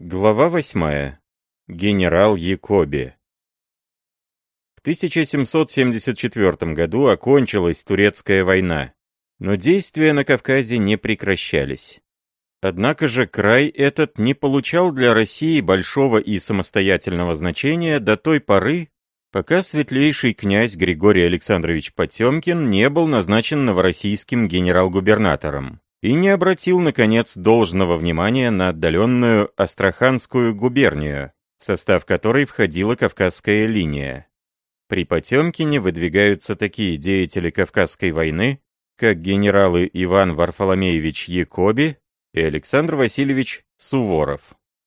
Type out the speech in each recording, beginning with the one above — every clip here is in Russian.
Глава 8. Генерал Якоби. В 1774 году окончилась Турецкая война, но действия на Кавказе не прекращались. Однако же край этот не получал для России большого и самостоятельного значения до той поры, пока светлейший князь Григорий Александрович Потемкин не был назначен новороссийским генерал-губернатором и не обратил, наконец, должного внимания на отдаленную Астраханскую губернию, в состав которой входила Кавказская линия. При Потемкине выдвигаются такие деятели Кавказской войны, как генералы Иван Варфоломеевич Якоби и Александр Васильевич Суворов.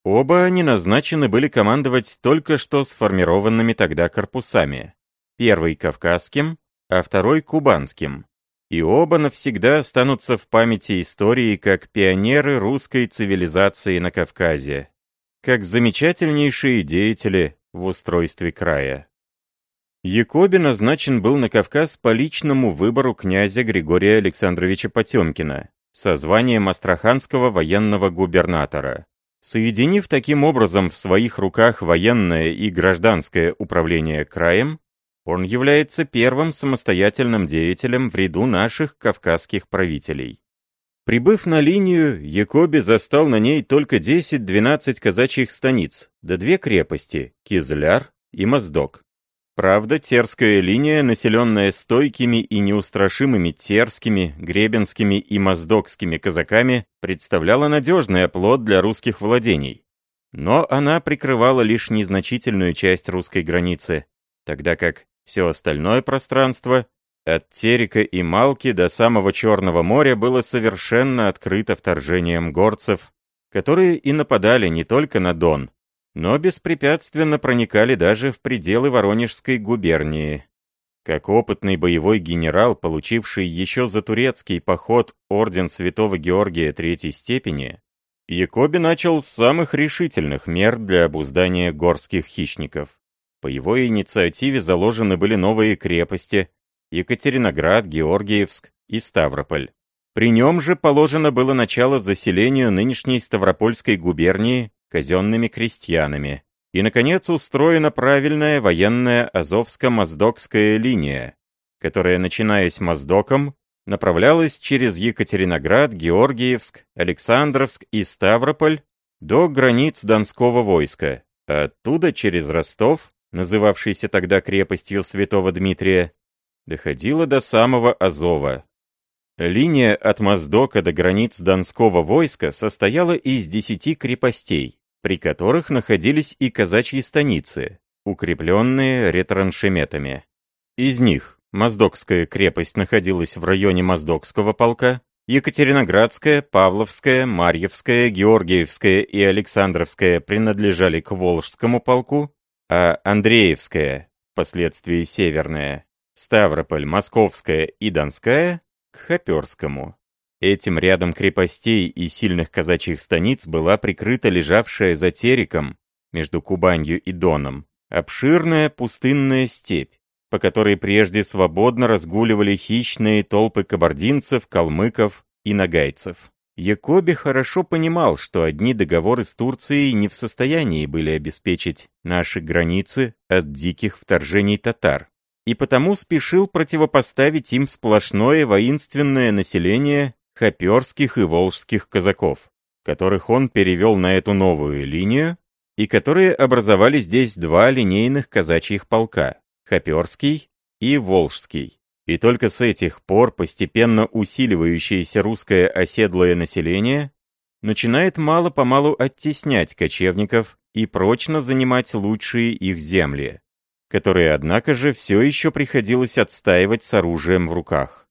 Оба они назначены были командовать только что сформированными тогда корпусами. Первый — Кавказским, а второй — Кубанским и оба навсегда останутся в памяти истории как пионеры русской цивилизации на Кавказе, как замечательнейшие деятели в устройстве края. Якоби назначен был на Кавказ по личному выбору князя Григория Александровича Потемкина со званием Астраханского военного губернатора. Соединив таким образом в своих руках военное и гражданское управление краем, он является первым самостоятельным деятелем в ряду наших кавказских правителей. Прибыв на линию, Якоби застал на ней только 10-12 казачьих станиц, да две крепости – Кизляр и Моздок. Правда, Терская линия, населенная стойкими и неустрашимыми терскими, гребенскими и моздокскими казаками, представляла надежный оплот для русских владений. Но она прикрывала лишь незначительную часть русской границы, тогда как все остальное пространство, от Терека и Малки до самого Черного моря было совершенно открыто вторжением горцев, которые и нападали не только на Дон, но беспрепятственно проникали даже в пределы Воронежской губернии. Как опытный боевой генерал, получивший еще за турецкий поход орден Святого Георгия Третьей степени, Якоби начал с самых решительных мер для обуздания горских хищников. По его инициативе заложены были новые крепости Екатериноград, Георгиевск и Ставрополь. При нем же положено было начало заселению нынешней Ставропольской губернии казенными крестьянами. И, наконец, устроена правильная военная Азовско-Моздокская линия, которая, начиная с Моздоком, направлялась через Екатериноград, Георгиевск, Александровск и Ставрополь до границ Донского войска, а оттуда через Ростов называвшейся тогда крепостью Святого Дмитрия, доходила до самого Азова. Линия от Моздока до границ Донского войска состояла из десяти крепостей, при которых находились и казачьи станицы, укрепленные ретраншеметами. Из них Моздокская крепость находилась в районе Моздокского полка, Екатериноградская, Павловская, Марьевская, Георгиевская и Александровская принадлежали к Волжскому полку, а Андреевская, впоследствии Северная, Ставрополь, Московская и Донская к Хоперскому. Этим рядом крепостей и сильных казачьих станиц была прикрыта лежавшая за Тереком, между Кубанью и Доном, обширная пустынная степь, по которой прежде свободно разгуливали хищные толпы кабардинцев, калмыков и нагайцев. Якоби хорошо понимал, что одни договоры с Турцией не в состоянии были обеспечить наши границы от диких вторжений татар, и потому спешил противопоставить им сплошное воинственное население хоперских и волжских казаков, которых он перевел на эту новую линию, и которые образовали здесь два линейных казачьих полка — хоперский и волжский. И только с этих пор постепенно усиливающееся русское оседлое население начинает мало-помалу оттеснять кочевников и прочно занимать лучшие их земли, которые, однако же, все еще приходилось отстаивать с оружием в руках.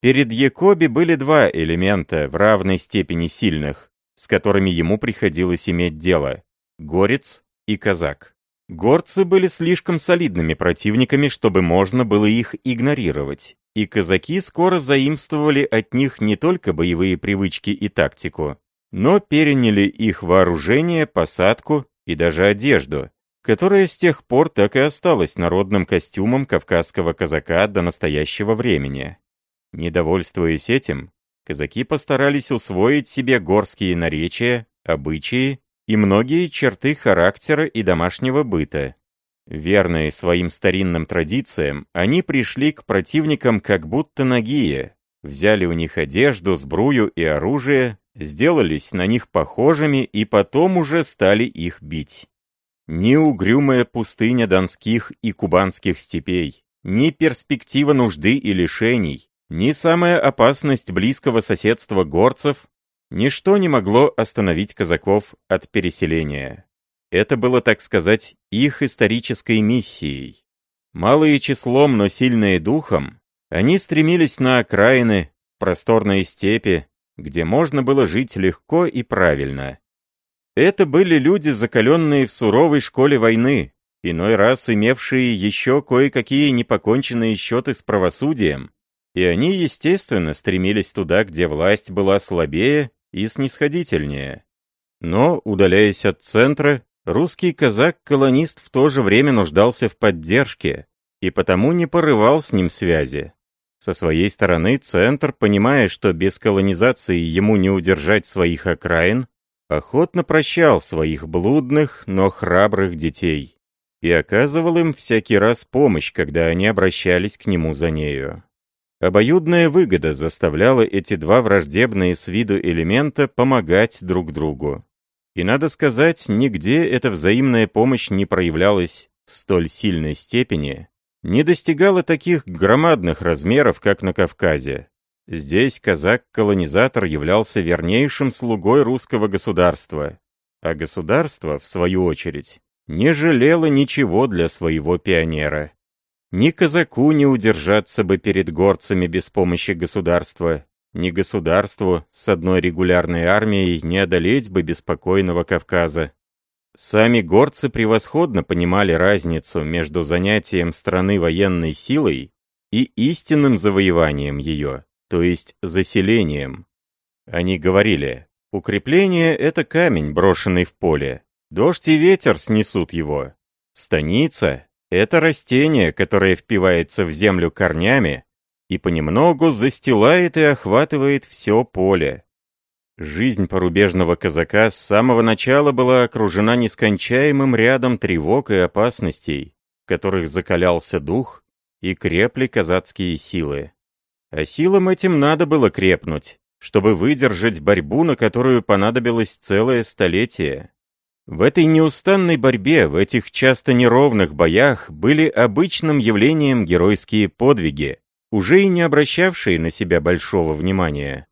Перед Якоби были два элемента в равной степени сильных, с которыми ему приходилось иметь дело – горец и казак. Горцы были слишком солидными противниками, чтобы можно было их игнорировать, и казаки скоро заимствовали от них не только боевые привычки и тактику, но переняли их вооружение, посадку и даже одежду, которая с тех пор так и осталась народным костюмом кавказского казака до настоящего времени. Недовольствуясь этим, казаки постарались усвоить себе горские наречия, обычаи и многие черты характера и домашнего быта. Верные своим старинным традициям, они пришли к противникам как будто нагие, взяли у них одежду, сбрую и оружие, сделались на них похожими и потом уже стали их бить. Ни угрюмая пустыня донских и кубанских степей, ни перспектива нужды и лишений, ни самая опасность близкого соседства горцев, ничто не могло остановить казаков от переселения. Это было, так сказать, их исторической миссией. Малые числом, но сильные духом, они стремились на окраины, просторные степи, где можно было жить легко и правильно. Это были люди, закаленные в суровой школе войны, иной раз имевшие еще кое-какие непоконченные счеты с правосудием, и они, естественно, стремились туда, где власть была слабее и снисходительнее. Но, удаляясь от центра, русский казак-колонист в то же время нуждался в поддержке и потому не порывал с ним связи. Со своей стороны, Центр, понимая, что без колонизации ему не удержать своих окраин, охотно прощал своих блудных, но храбрых детей и оказывал им всякий раз помощь, когда они обращались к нему за нею. Обоюдная выгода заставляла эти два враждебные с виду элемента помогать друг другу. И надо сказать, нигде эта взаимная помощь не проявлялась в столь сильной степени, не достигала таких громадных размеров, как на Кавказе. Здесь казак-колонизатор являлся вернейшим слугой русского государства, а государство, в свою очередь, не жалело ничего для своего пионера. Ни казаку не удержаться бы перед горцами без помощи государства, ни государству с одной регулярной армией не одолеть бы беспокойного Кавказа. Сами горцы превосходно понимали разницу между занятием страны военной силой и истинным завоеванием ее, то есть заселением. Они говорили, укрепление — это камень, брошенный в поле, дождь и ветер снесут его. Станица это растение, которое впивается в землю корнями и понемногу застилает и охватывает все поле. Жизнь порубежного казака с самого начала была окружена нескончаемым рядом тревог и опасностей, в которых закалялся дух и крепли казацкие силы. А силам этим надо было крепнуть, чтобы выдержать борьбу, на которую понадобилось целое столетие. В этой неустанной борьбе, в этих часто неровных боях были обычным явлением геройские подвиги, уже и не обращавшие на себя большого внимания.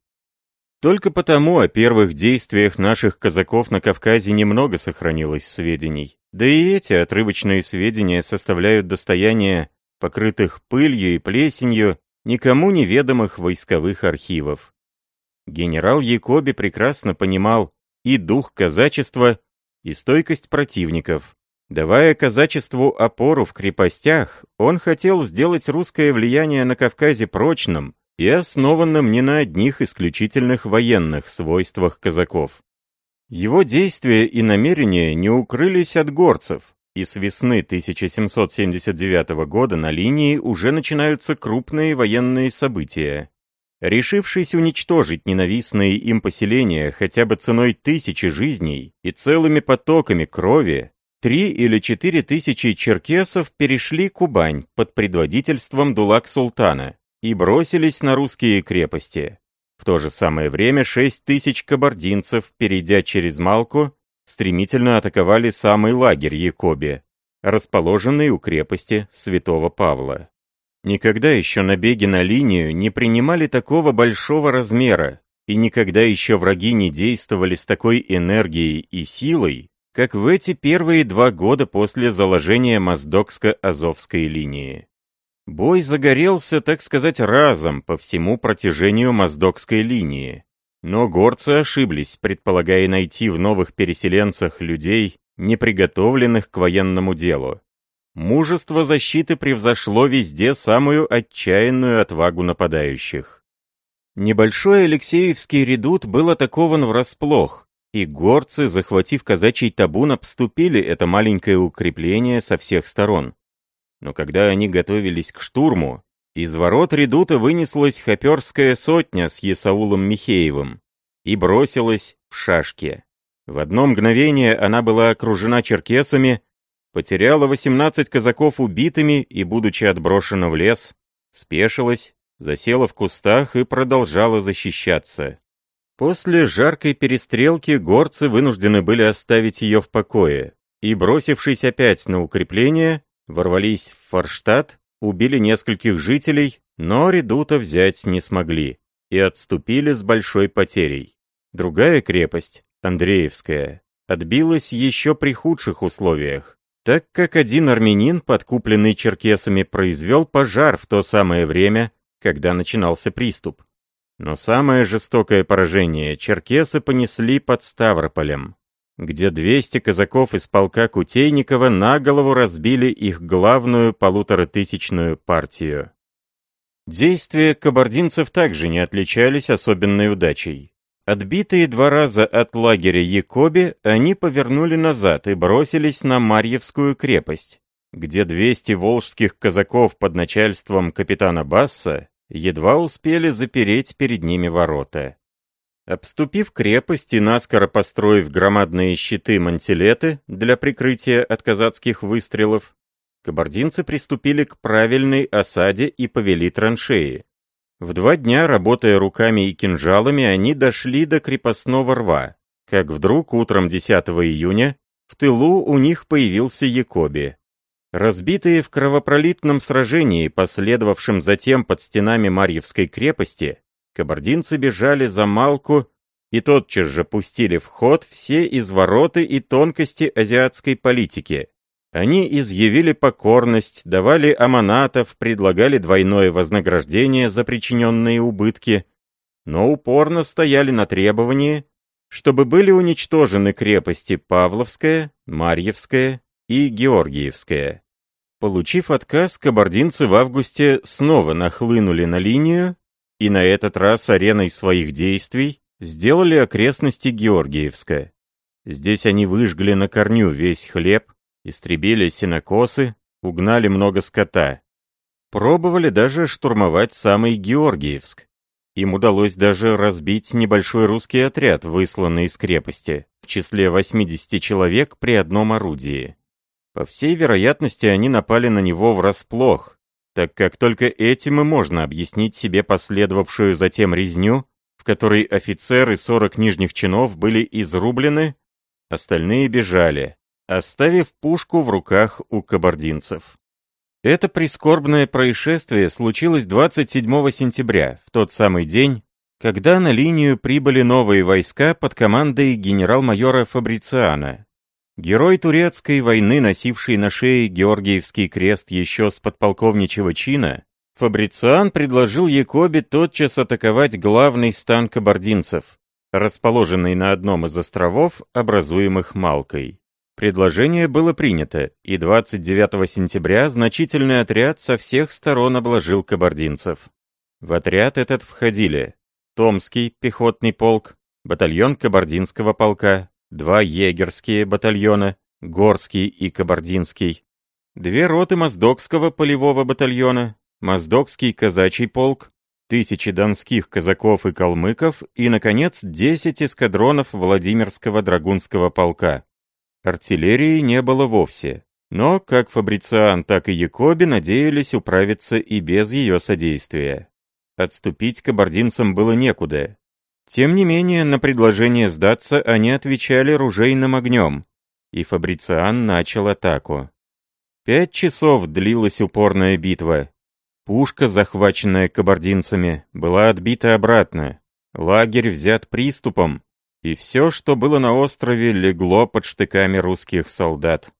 Только потому о первых действиях наших казаков на Кавказе немного сохранилось сведений. Да и эти отрывочные сведения составляют достояние покрытых пылью и плесенью никому неведомых войсковых архивов. Генерал Якоби прекрасно понимал и дух казачества, и стойкость противников. Давая казачеству опору в крепостях, он хотел сделать русское влияние на Кавказе прочным и основанным не на одних исключительных военных свойствах казаков. Его действия и намерения не укрылись от горцев, и с весны 1779 года на линии уже начинаются крупные военные события. Решившись уничтожить ненавистные им поселения хотя бы ценой тысячи жизней и целыми потоками крови, три или четыре тысячи черкесов перешли Кубань под предводительством Дулак-Султана и бросились на русские крепости. В то же самое время шесть тысяч кабардинцев, перейдя через Малку, стремительно атаковали самый лагерь Якоби, расположенный у крепости Святого Павла. Никогда еще набеги на линию не принимали такого большого размера, и никогда еще враги не действовали с такой энергией и силой, как в эти первые два года после заложения Моздокско-Азовской линии. Бой загорелся, так сказать, разом по всему протяжению Моздокской линии. Но горцы ошиблись, предполагая найти в новых переселенцах людей, неприготовленных к военному делу. Мужество защиты превзошло везде самую отчаянную отвагу нападающих. Небольшой Алексеевский редут был атакован врасплох, и горцы, захватив казачий табун, обступили это маленькое укрепление со всех сторон. Но когда они готовились к штурму, из ворот редута вынеслась хоперская сотня с Есаулом Михеевым и бросилась в шашки. В одно мгновение она была окружена черкесами, потеряла 18 казаков убитыми и, будучи отброшена в лес, спешилась, засела в кустах и продолжала защищаться. После жаркой перестрелки горцы вынуждены были оставить ее в покое, и, бросившись опять на укрепление, ворвались в Форштадт, убили нескольких жителей, но редута взять не смогли и отступили с большой потерей. Другая крепость, Андреевская, отбилась еще при худших условиях, так как один армянин, подкупленный черкесами, произвел пожар в то самое время, когда начинался приступ. Но самое жестокое поражение черкесы понесли под Ставрополем, где 200 казаков из полка Кутейникова на голову разбили их главную полуторатысячную партию. Действия кабардинцев также не отличались особенной удачей. Отбитые два раза от лагеря Якоби, они повернули назад и бросились на Марьевскую крепость, где 200 волжских казаков под начальством капитана Басса едва успели запереть перед ними ворота. Обступив крепость и наскоро построив громадные щиты-мантилеты для прикрытия от казацких выстрелов, кабардинцы приступили к правильной осаде и повели траншеи. В два дня, работая руками и кинжалами, они дошли до крепостного рва, как вдруг утром 10 июня в тылу у них появился Якоби. Разбитые в кровопролитном сражении, последовавшем затем под стенами Марьевской крепости, кабардинцы бежали за Малку и тотчас же пустили в ход все извороты и тонкости азиатской политики. Они изъявили покорность, давали аманатов, предлагали двойное вознаграждение за причиненные убытки, но упорно стояли на требовании, чтобы были уничтожены крепости Павловская, Марьевская и Георгиевская. Получив отказ, кабардинцы в августе снова нахлынули на линию и на этот раз ареной своих действий сделали окрестности Георгиевска. Здесь они выжгли на корню весь хлеб, истребили сенокосы, угнали много скота. Пробовали даже штурмовать самый Георгиевск. Им удалось даже разбить небольшой русский отряд, высланный из крепости, в числе 80 человек при одном орудии. По всей вероятности, они напали на него врасплох, так как только этим и можно объяснить себе последовавшую затем резню, в которой офицеры и 40 нижних чинов были изрублены, остальные бежали, оставив пушку в руках у кабардинцев. Это прискорбное происшествие случилось 27 сентября, в тот самый день, когда на линию прибыли новые войска под командой генерал-майора Фабрициана, Герой турецкой войны, носивший на шее Георгиевский крест еще с подполковничьего чина, Фабрициан предложил Якобе тотчас атаковать главный стан кабардинцев, расположенный на одном из островов, образуемых Малкой. Предложение было принято, и 29 сентября значительный отряд со всех сторон обложил кабардинцев. В отряд этот входили Томский пехотный полк, батальон кабардинского полка, два егерские батальона, Горский и Кабардинский, две роты Моздокского полевого батальона, Моздокский казачий полк, тысячи донских казаков и калмыков и, наконец, десять эскадронов Владимирского драгунского полка. Артиллерии не было вовсе, но как Фабрициан, так и Якоби надеялись управиться и без ее содействия. Отступить кабардинцам было некуда, тем не менее, на предложение сдаться они отвечали ружейным огнем, и Фабрициан начал атаку. Пять часов длилась упорная битва. Пушка, захваченная кабардинцами, была отбита обратно. Лагерь взят приступом, и все, что было на острове, легло под штыками русских солдат.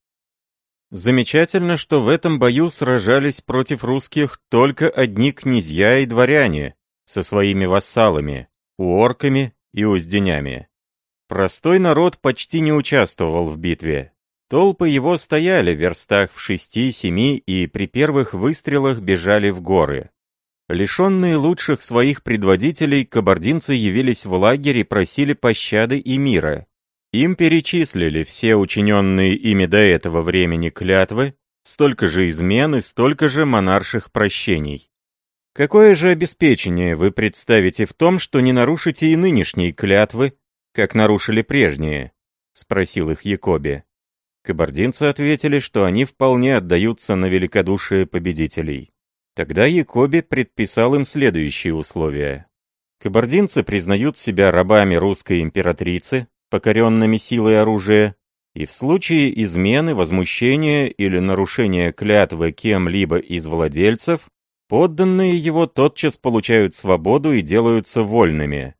Замечательно, что в этом бою сражались против русских только одни князья и дворяне со своими вассалами уорками и узденями. Простой народ почти не участвовал в битве. Толпы его стояли в верстах в шести-семи и при первых выстрелах бежали в горы. Лишенные лучших своих предводителей, кабардинцы явились в лагерь и просили пощады и мира. Им перечислили все учиненные ими до этого времени клятвы, столько же измен и столько же монарших прощений. Какое же обеспечение вы представите в том, что не нарушите и нынешние клятвы, как нарушили прежние? спросил их Якоби. Кабардинцы ответили, что они вполне отдаются на великодушие победителей. Тогда Якоби предписал им следующие условия. Кабардинцы признают себя рабами русской императрицы, покоренными силой оружия, и в случае измены, возмущения или нарушения клятвы кем-либо из владельцев, подданные его тотчас получают свободу и делаются вольными.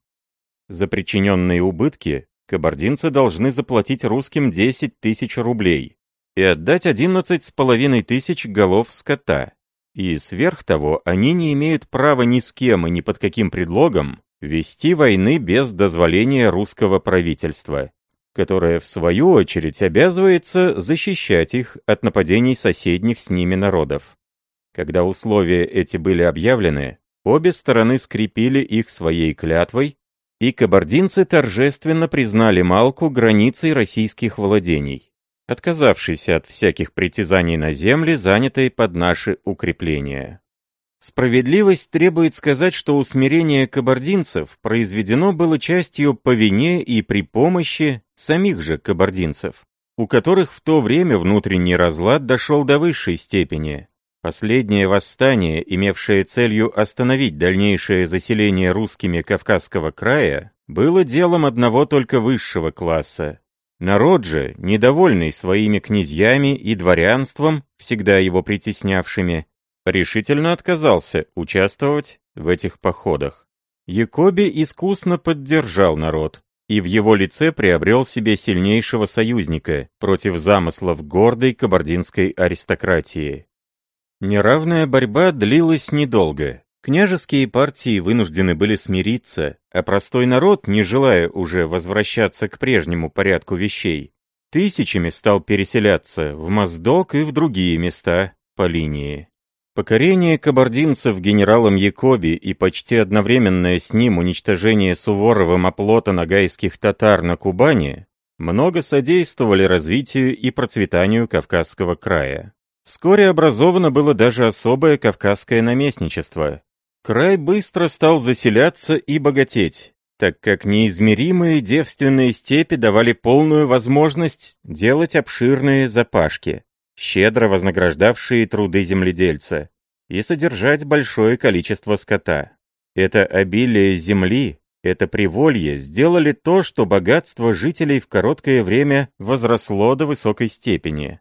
За причиненные убытки кабардинцы должны заплатить русским 10 тысяч рублей и отдать 11 с половиной тысяч голов скота. И сверх того, они не имеют права ни с кем и ни под каким предлогом вести войны без дозволения русского правительства, которое в свою очередь обязывается защищать их от нападений соседних с ними народов. Когда условия эти были объявлены, обе стороны скрепили их своей клятвой, и кабардинцы торжественно признали Малку границей российских владений, отказавшись от всяких притязаний на земли, занятые под наши укрепления. Справедливость требует сказать, что усмирение кабардинцев произведено было частью по вине и при помощи самих же кабардинцев, у которых в то время внутренний разлад дошел до высшей степени. Последнее восстание, имевшее целью остановить дальнейшее заселение русскими Кавказского края, было делом одного только высшего класса. Народ же, недовольный своими князьями и дворянством, всегда его притеснявшими, решительно отказался участвовать в этих походах. Якоби искусно поддержал народ, и в его лице приобрел себе сильнейшего союзника против замыслов гордой кабардинской аристократии. Неравная борьба длилась недолго. Княжеские партии вынуждены были смириться, а простой народ, не желая уже возвращаться к прежнему порядку вещей, тысячами стал переселяться в Моздок и в другие места по линии. Покорение кабардинцев генералом Якоби и почти одновременное с ним уничтожение Суворовым оплота нагайских татар на Кубани много содействовали развитию и процветанию Кавказского края. Вскоре образовано было даже особое кавказское наместничество. Край быстро стал заселяться и богатеть, так как неизмеримые девственные степи давали полную возможность делать обширные запашки, щедро вознаграждавшие труды земледельца, и содержать большое количество скота. Это обилие земли, это приволье сделали то, что богатство жителей в короткое время возросло до высокой степени.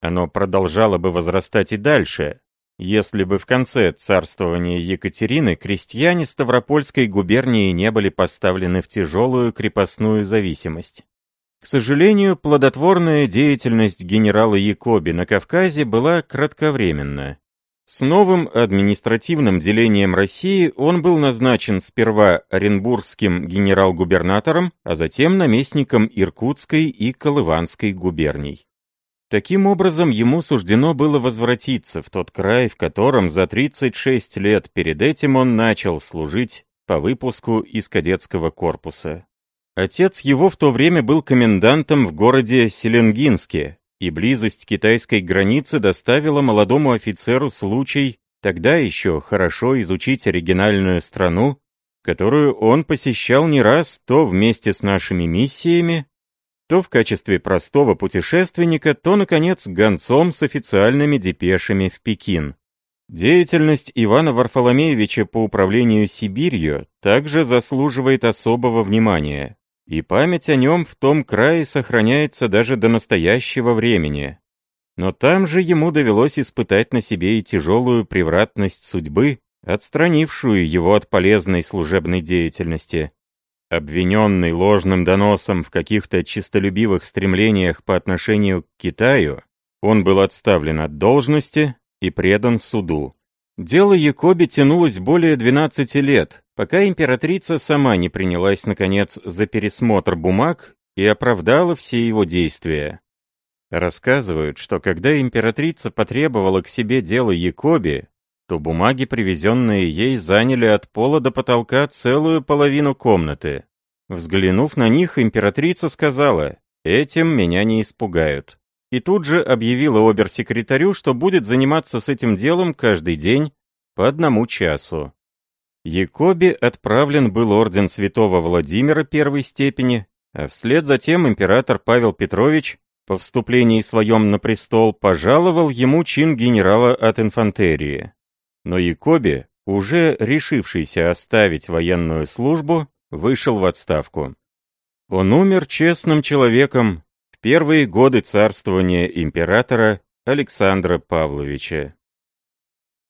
Оно продолжало бы возрастать и дальше, если бы в конце царствования Екатерины крестьяне Ставропольской губернии не были поставлены в тяжелую крепостную зависимость. К сожалению, плодотворная деятельность генерала Якоби на Кавказе была кратковременна. С новым административным делением России он был назначен сперва Оренбургским генерал-губернатором, а затем наместником Иркутской и Колыванской губерний. Таким образом, ему суждено было возвратиться в тот край, в котором за 36 лет перед этим он начал служить по выпуску из кадетского корпуса. Отец его в то время был комендантом в городе Селенгинске, и близость китайской границы доставила молодому офицеру случай тогда еще хорошо изучить оригинальную страну, которую он посещал не раз то вместе с нашими миссиями, то в качестве простого путешественника, то, наконец, гонцом с официальными депешами в Пекин. Деятельность Ивана Варфоломеевича по управлению Сибирью также заслуживает особого внимания, и память о нем в том крае сохраняется даже до настоящего времени. Но там же ему довелось испытать на себе и тяжелую превратность судьбы, отстранившую его от полезной служебной деятельности. Обвиненный ложным доносом в каких-то чистолюбивых стремлениях по отношению к Китаю, он был отставлен от должности и предан суду. Дело Якоби тянулось более 12 лет, пока императрица сама не принялась, наконец, за пересмотр бумаг и оправдала все его действия. Рассказывают, что когда императрица потребовала к себе дело Якоби, то бумаги, привезенные ей, заняли от пола до потолка целую половину комнаты. Взглянув на них, императрица сказала, «Этим меня не испугают». И тут же объявила обер-секретарю, что будет заниматься с этим делом каждый день по одному часу. Якобе отправлен был орден святого Владимира первой степени, А вслед за тем император Павел Петрович по вступлении своем на престол пожаловал ему чин генерала от инфантерии. Но Якоби, уже решившийся оставить военную службу, вышел в отставку. Он умер честным человеком в первые годы царствования императора Александра Павловича.